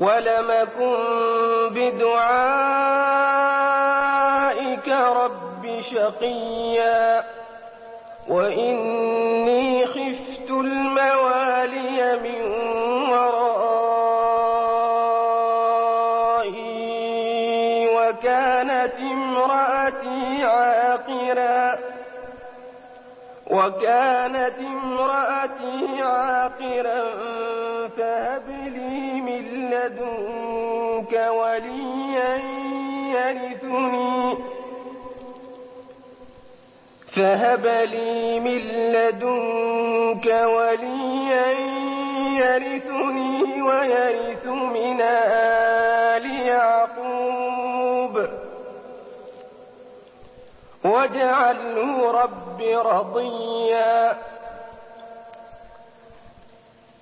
ولم أكن بدعائك رب شقيا. وإني خفت الموالي من ورائي وكانت امرأتي عاقرا وكانت امرأتي عاقرا فهب لي من لدنك وليا يرثني. فهب لي من لدنك وليا يرثني ويرث من آل يعقوب. واجعله رب رضيا.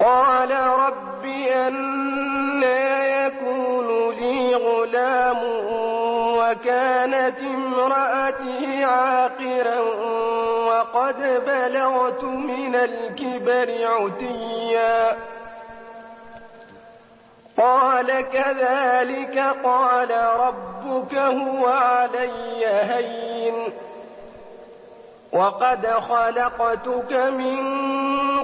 قال رب أنا يكون لي غلام وكانت امرأتي عاقرا وقد بلغت من الكبر عتيا. قال كذلك قال ربك هو علي هين. وقد خلقتك من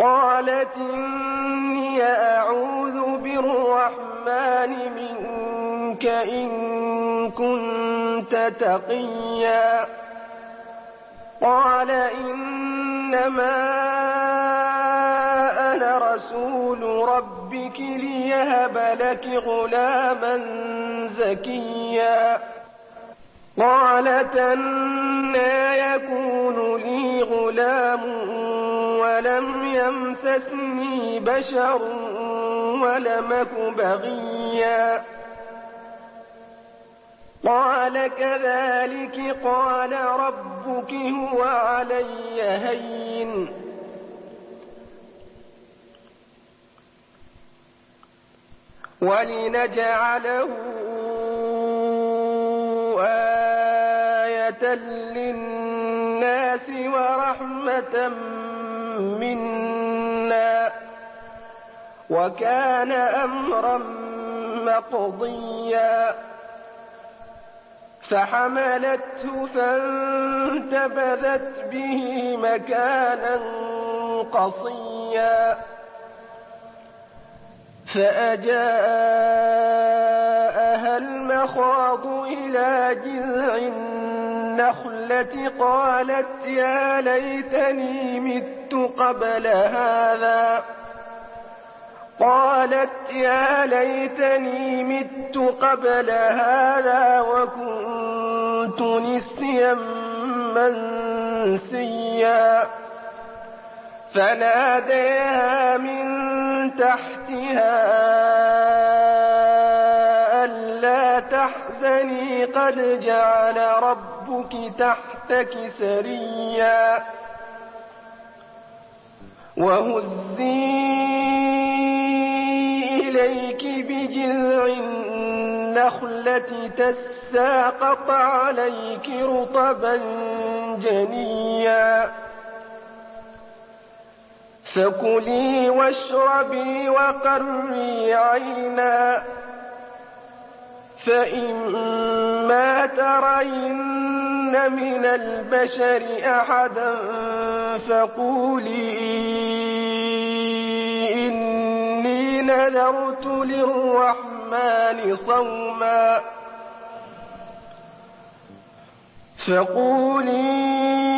قالت إني أعوذ بالرحمن منك إن كنت تقيا. قال إنما أنا رسول رب ربك ليهب لك غلاما زكيا. قالت أنا يكون لي غلام ولم يمسسني بشر ولمك بغيا. قال كذلك قال ربك هو علي هين. ولنجعله آية للناس ورحمة منا وكان أمرا مقضيا فحملته فانتبذت به مكانا قصيا فأجاءها المخاض إلى جذع النخلة قالت يا ليتني مت قبل هذا. قالت يا ليتني مت قبل هذا وكنت نسيا منسيا. فناديها من تحتها ألا تحزني قد جعل ربك تحتك سريا. وهزي إليك بجذع النخلة تساقط عليك رطبا جنيا. فكلي واشربي وقري عينا. فإما ترين من البشر أحدا فقولي إني نذرت للرحمن صوما فقولي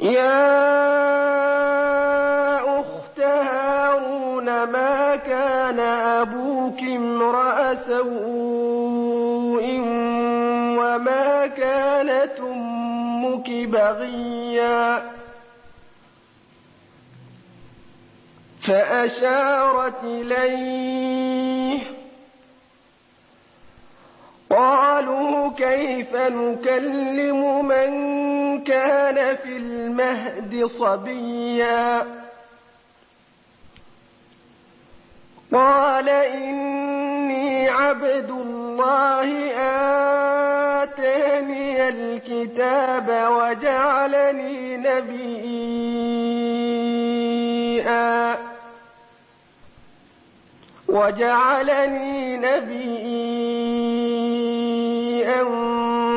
يا أخت هارون ما كان أبوك امرأ سوء وما كانت أمك بغيا؟ فأشارت إليه. قالوا كيف نكلم من كان في المهد صبيا. قال إني عبد الله آتاني الكتاب وجعلني نبيا. وجعلني نبيا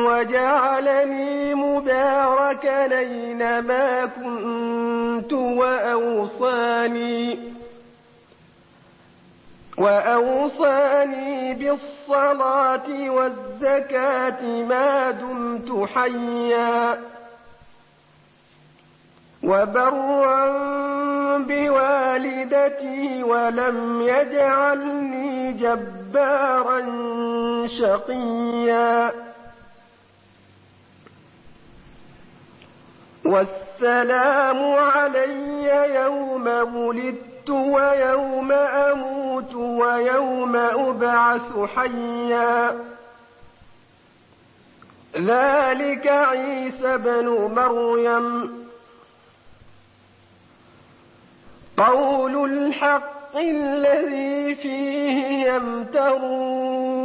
وجعلني مباركا أينما كنت وأوصاني وأوصاني بالصلاة والزكاة ما دمت حيا. وبرا بوالدتي ولم يجعلني جبارا شقيا. والسلام علي يوم ولدت ويوم أموت ويوم أبعث حيا. ذلك عيسى بن مريم. قول الحق الذي فيه يمترون.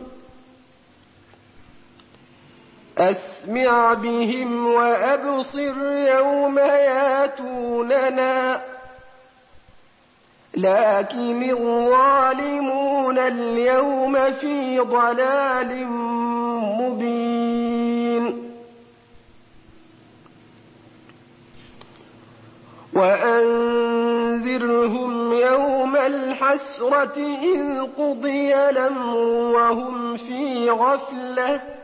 أسمع بهم وأبصر يوم ياتوننا. لكن الظالمون اليوم في ضلال مبين. وأنذرهم يوم الحسرة إذ قضي الأمر وهم في غفلة.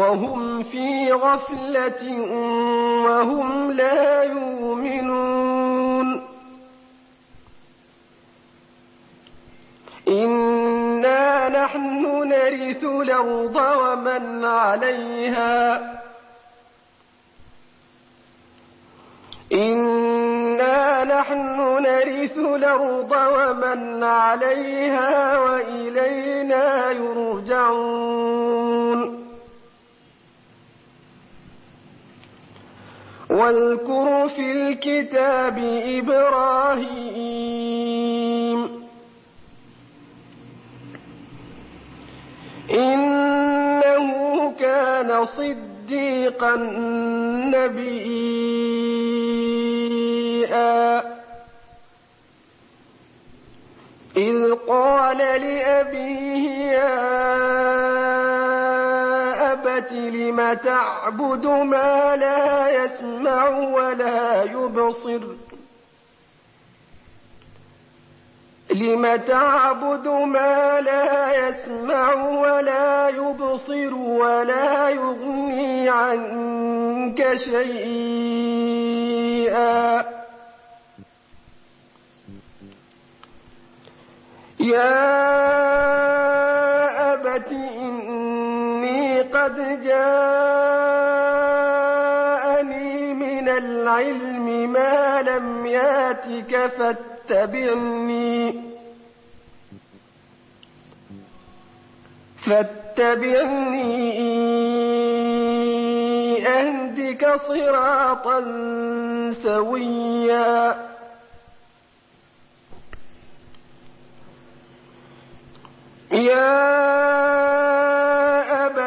وهم في غفلة وهم لا يؤمنون. إنا نحن نرث الأرض ومن عليها. إنا نحن نرث الأرض ومن عليها وإلينا يرجعون. واذكر في الكتاب إبراهيم. إنه كان صديقا نبيا. إذ قال لأبيه يا لم تعبد ما لا يسمع ولا يبصر. لم تعبد ما لا يسمع ولا يبصر ولا يغني عنك شيئا. يا إني قد جاءني من العلم ما لم ياتك فاتبعني. فاتبعني أهدك صراطا سويا. يا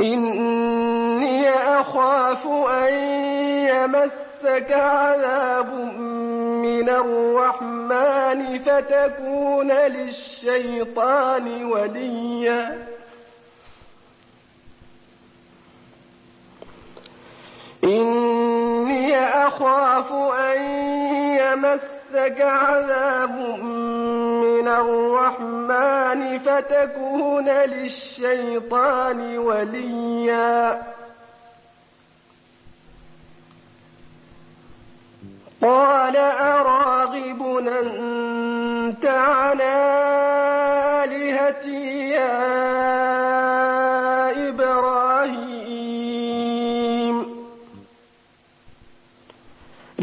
إني أخاف أن يمسك عذاب من الرحمن فتكون للشيطان وليا. إني أخاف أن يمسك عذاب من الرحمن فتكون للشيطان وليا. قال أراغب أنت عن آلهتي يا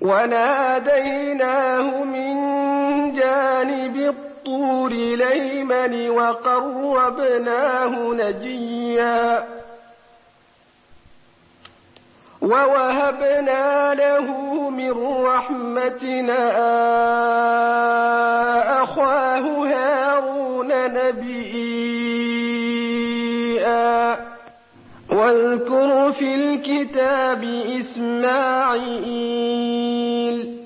وناديناه من جانب الطور ليمن وقربناه نجيا ووهبنا له من رحمتنا أخاه هارون نبيا. واذكر في الكتاب إسماعيل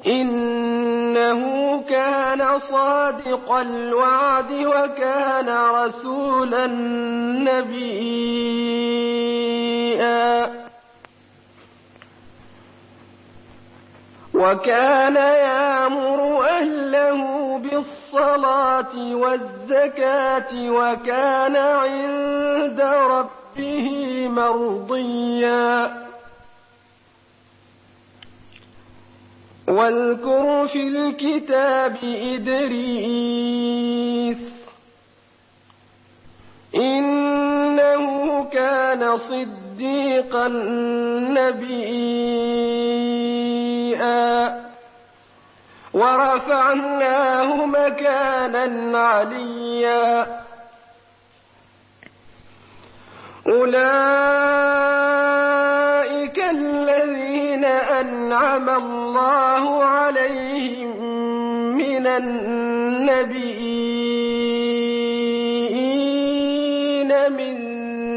إنه كان صادق الوعد وكان رسولا نبيا. وكان يامر أهله بالصلاة والزكاة وكان عند ربه مرضيا. واذكر في الكتاب إدريس إنه كان صديقا نبيا. ورفعناه مكانا عليا. أولئك الذين أنعم الله عليهم من النبيين من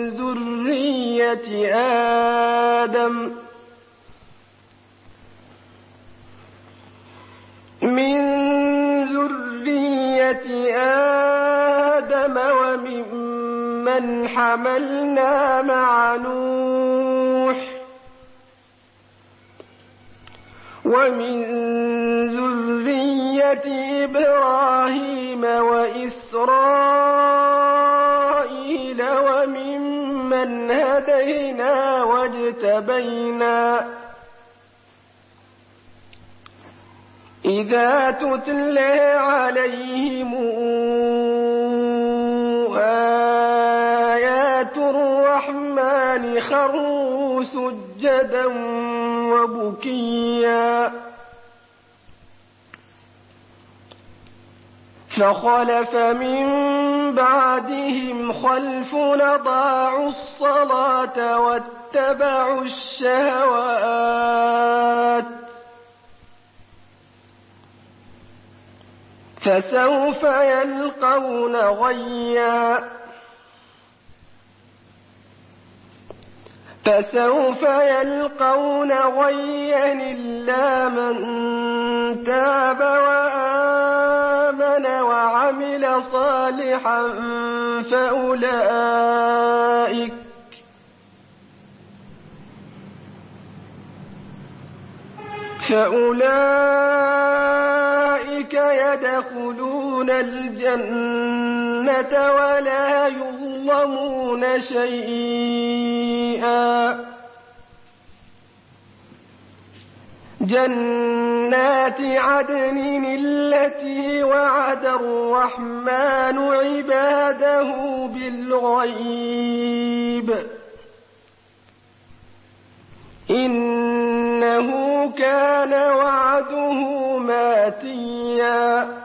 ذرية آدم من ذرية آدم وممن حملنا مع نوح ومن ذرية إبراهيم وإسرائيل وممن هدينا واجتبينا إذا تتلى عليهم الرحمن خروا سجدا وبكيا فخلف من بعدهم خلف أضاعوا الصلاة واتبعوا الشهوات فسوف يلقون غيا فسوف يلقون غيا إلا من تاب وآمن وعمل صالحا فأولئك فأولئك يدخلون الجنة ولا يظلمون شيئا. جنات عدن التي وعد الرحمن عباده بالغيب. إنه كان وعده ماتيا.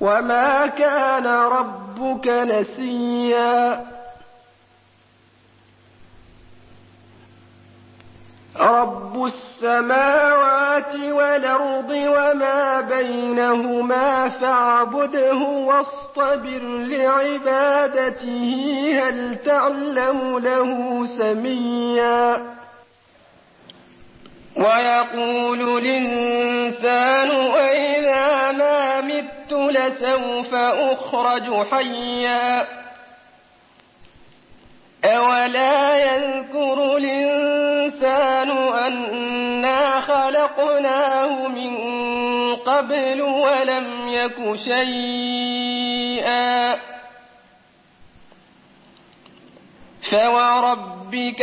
وما كان ربك نسيا. رب السماوات والأرض وما بينهما فاعبده واصطبر لعبادته هل تعلم له سميا. ويقول الإنسان وإذا ما مت لسوف أخرج حيا. أولا يذكر الإنسان أنا خلقناه من قبل ولم يك شيئا. فوربك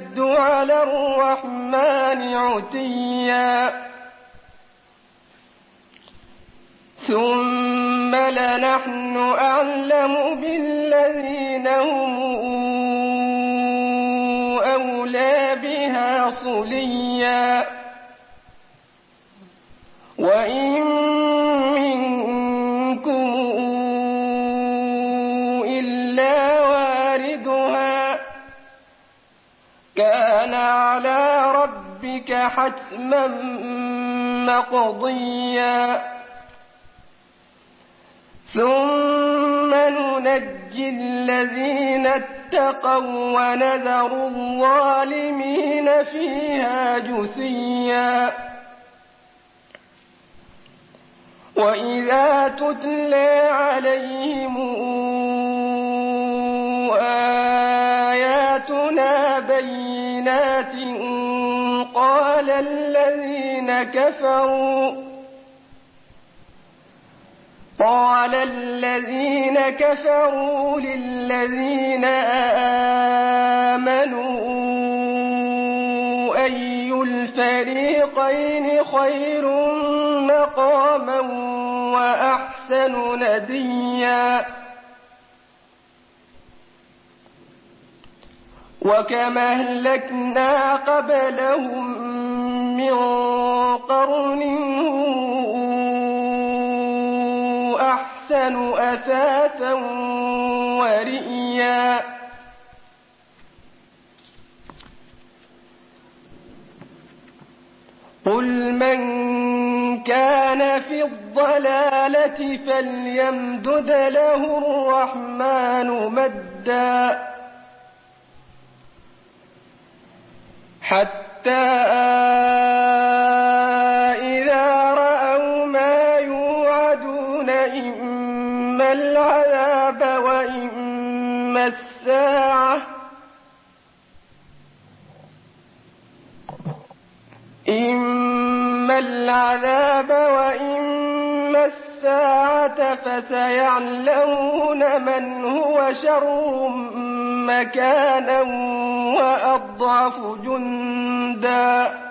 على الرحمن عتيا. ثم لنحن أعلم بالذين هم أولى بها صليا. وإن كان على ربك حتما مقضيا. ثم ننجي الذين اتقوا ونذر الظالمين فيها جثيا. وإذا تتلى عليهم آياتنا قال الذين كفروا قال الذين كفروا للذين آمنوا أي الفريقين خير مقاما وأحسن نديا وكما أهلكنا قبلهم من قرن أحسن أثاثا ورئيا. قل من كان في الضلالة فليمدد له الرحمن مدا. حتى إذا رأوا ما يوعدون إما العذاب وإما الساعة إما العذاب وإما الساعة فسيعلمون من هو شر مكانا وأضعف جندا.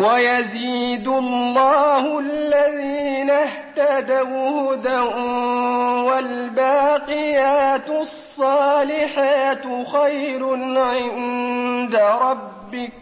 ويزيد الله الذين اهتدوا هدى والباقيات الصالحات خير عند ربك.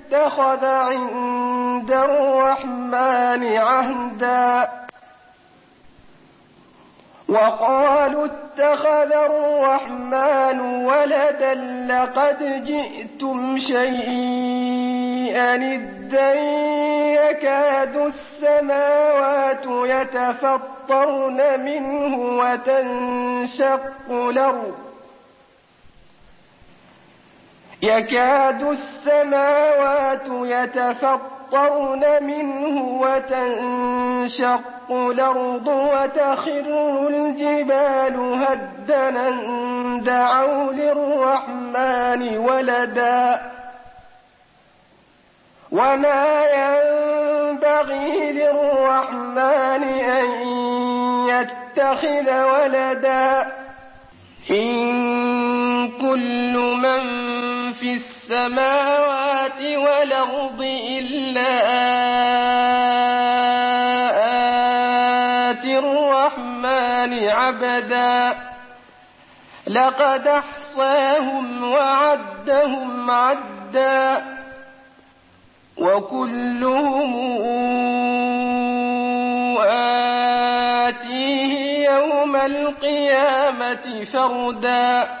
اتخذ عند الرحمن عهدا. وقالوا اتخذ الرحمن ولدا لقد جئتم شيئا إدا يكاد السماوات يتفطرن منه وتنشق الأرض. يكاد السماوات يتفطرن منه وتنشق الأرض وتخر الجبال هدنا. دعوا للرحمن ولدا. وما ينبغي للرحمن أن يتخذ ولدا. إن كل من السماوات والأرض إلا آتي الرحمن عبدا. لقد أحصاهم وعدهم عدا. وكلهم آتيه يوم القيامة فردا.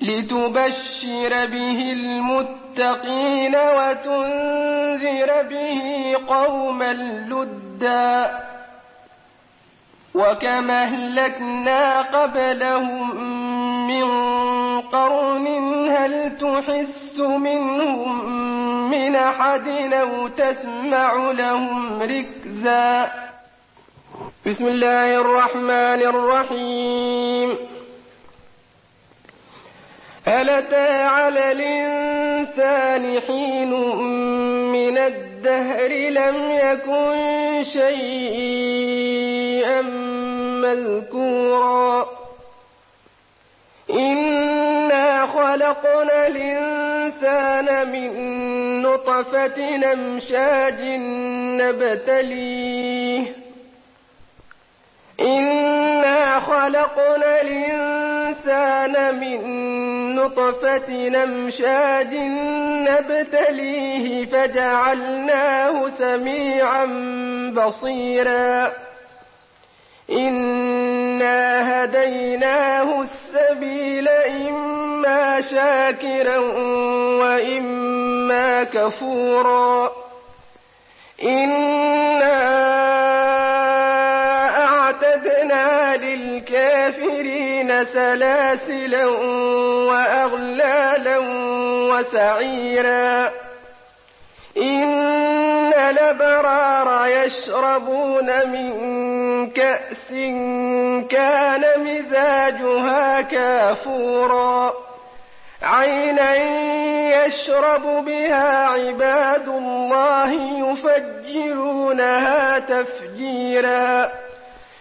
لتبشر به المتقين وتنذر به قوما لدا وكما أهلكنا قبلهم من قرن هل تحس منهم من أحد أو تسمع لهم ركزا بسم الله الرحمن الرحيم هل أتى على الإنسان حين من الدهر لم يكن شيئا مذكورا. إنا خلقنا الإنسان من نطفة نمشاج نبتليه. إنا خلقنا الإنسان من نطفة نمشاج نبتليه فجعلناه سميعا بصيرا. إنا هديناه السبيل إما شاكرا وإما كفورا. إنا للكافرين سلاسلا وأغلالا وسعيرا. إن الأبرار يشربون من كأس كان مزاجها كافورا. عينا يشرب بها عباد الله يفجرونها تفجيرا.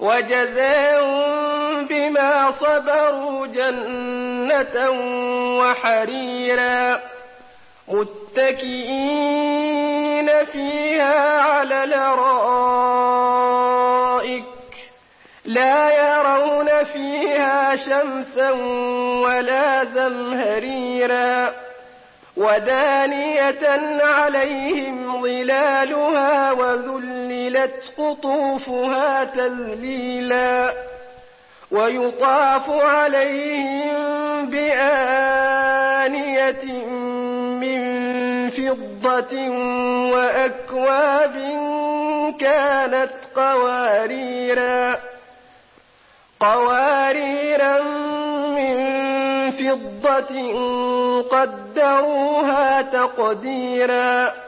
وجزاهم بما صبروا جنة وحريرا متكئين فيها على الأرائك لا يرون فيها شمسا ولا زمهريرا ودانية عليهم ظلالها وذللت قطوفها تذليلا ويطاف عليهم بآنية من فضة وأكواب كانت قواريرا قواريرا من فضة قدروها تقديرا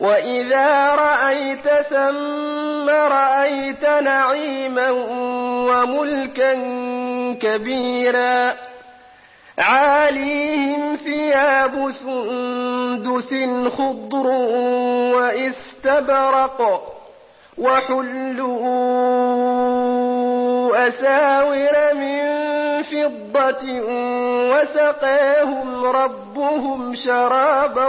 وإذا رأيت ثم رأيت نعيما وملكا كبيرا عاليهم ثياب سندس خضر واستبرق وحلوا أساور من فضة وسقاهم ربهم شرابا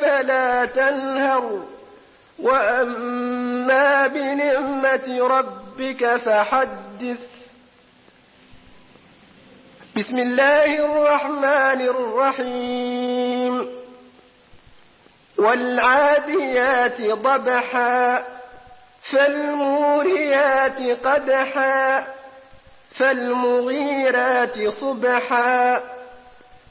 فلا تنهر. وأما بنعمة ربك فحدث. بسم الله الرحمن الرحيم. والعاديات ضبحا فالموريات قدحا فالمغيرات صبحا.